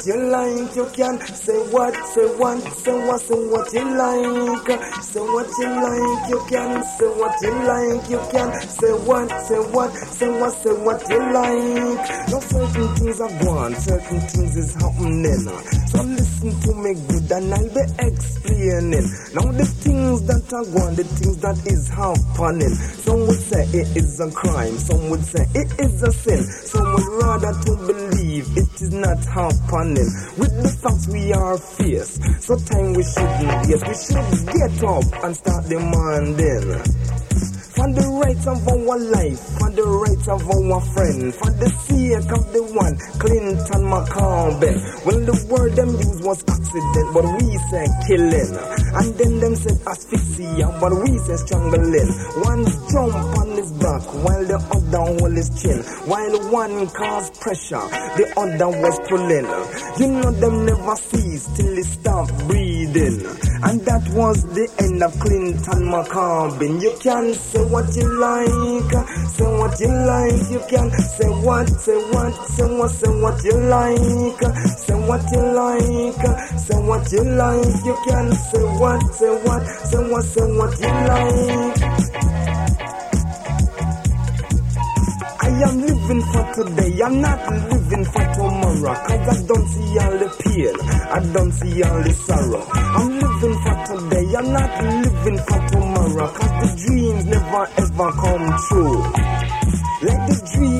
what you like. You can say what, say what, say what, say what you like, say what you like. You can say what you like. You can say what, say what, say what, say what you like. Certain things are gone, certain things is happening. So listen to me good and I'll be explaining. Now the things that are gone, the things that is happening. Some would say it is a crime, some would say it is a sin. Some would rather to believe it is not happening. With the facts we are faced, so time we shouldn't waste. We should get up and start demanding. For the rights of our life, for the rights of our friend, for the sake of the one, Clinton McCurbin. Well, the word them used was accident, but we said killing. And then them said asphyxia, but we said strangling. One jump on his back, while the other hold his chin. While one caused pressure, the other was pulling. You know them never cease till they stop breathing. And that was the end of Clinton McCurbin. You can say what you like, say what you like. You can say what, say what, say what, say what you like, say what you like, say what you like. You can say what, say what, say what, say what you like. I am living for today, I'm not living for tomorrow. Cause I don't see all the pain, I don't see all the sorrow. I'm living for today, I'm not living for tomorrow. Cause the dreams never ever come true. Like the dream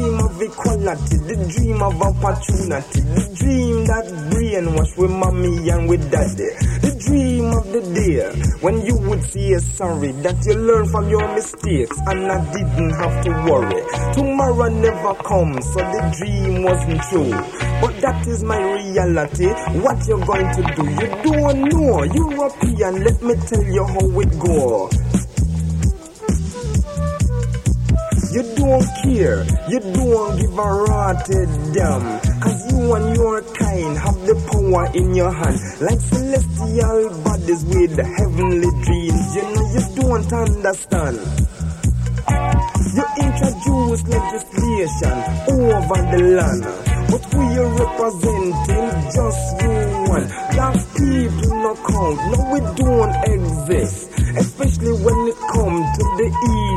equality, the dream of opportunity, the dream that brainwash with mommy and with daddy. The dream of the day when you would say sorry that you learn from your mistakes and I didn't have to worry. Tomorrow never comes, so the dream wasn't true. But that is my reality. What you're going to do, you don't know. European, let me tell you how it go. You don't care, you don't give a rotted eh, damn. Cause you and your kind have the power in your hand. Like celestial bodies with heavenly dreams. You know you don't understand. You introduce legislation over the land. But we are representing? Just you one. Black people no count. No, we don't exist. Especially when it comes to the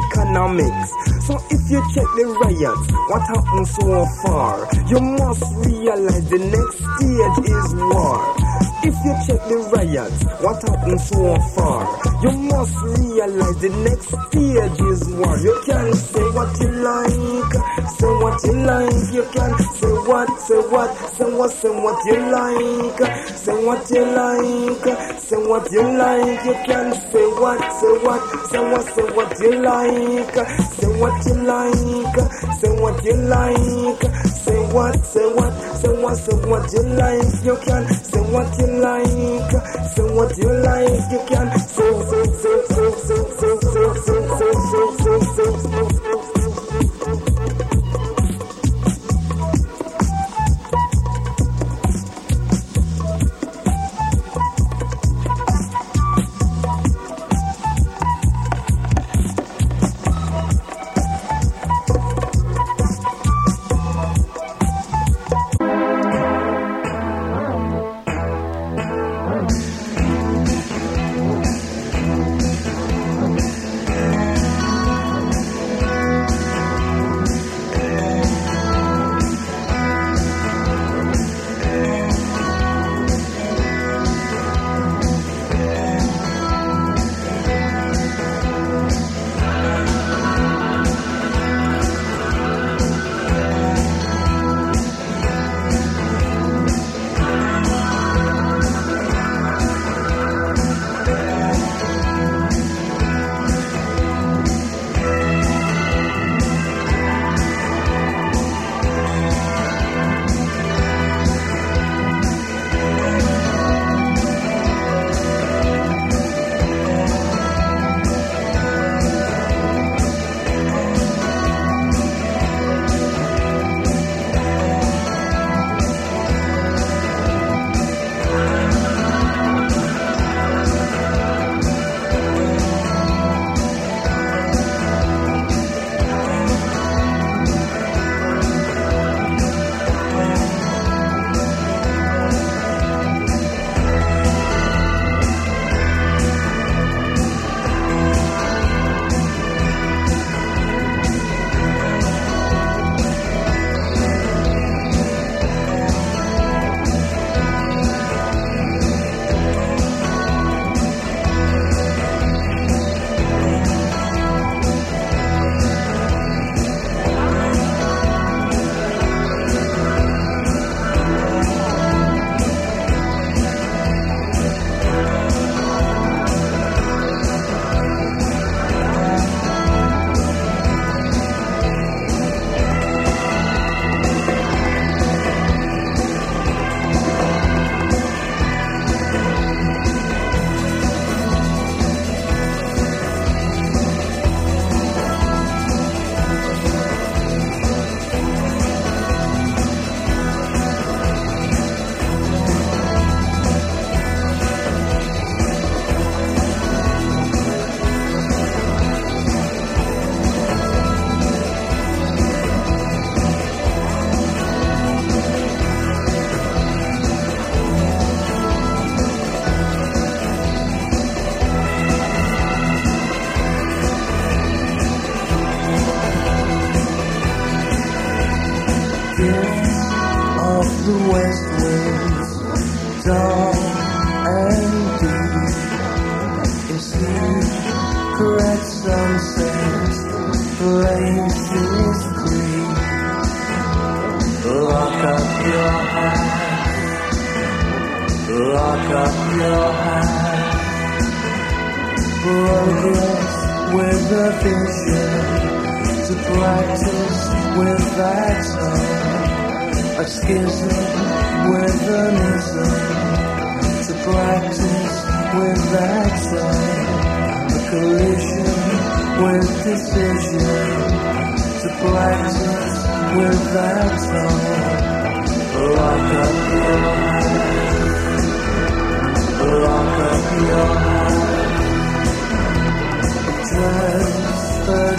economics. So if you check the riots, what happened so far? You must realize the next stage is war. If you check the riots, what happened so far? You must realize the next stage is war. You can say what you like, say what you like. You can say what, say what, say what, say what you like, say what you like, say what you like. You can say what, say what, say what, say what you like, say what you like, say what you like, say what, say what, say what, say what you like. You can say what you like, say what you like. You can say, say, say, say, say, say, say, say, say, say, say, say.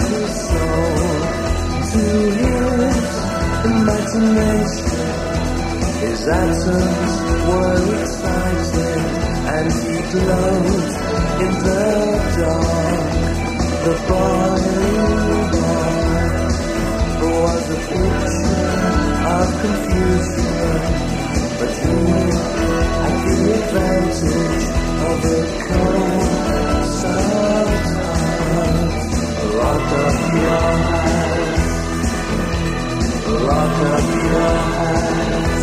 Transfer his soul to his imagination. His atoms were excited and he glowed in the dark. The boiling was a picture of confusion, but he had the advantage of a cold Lock up your eyes, lock up your eyes.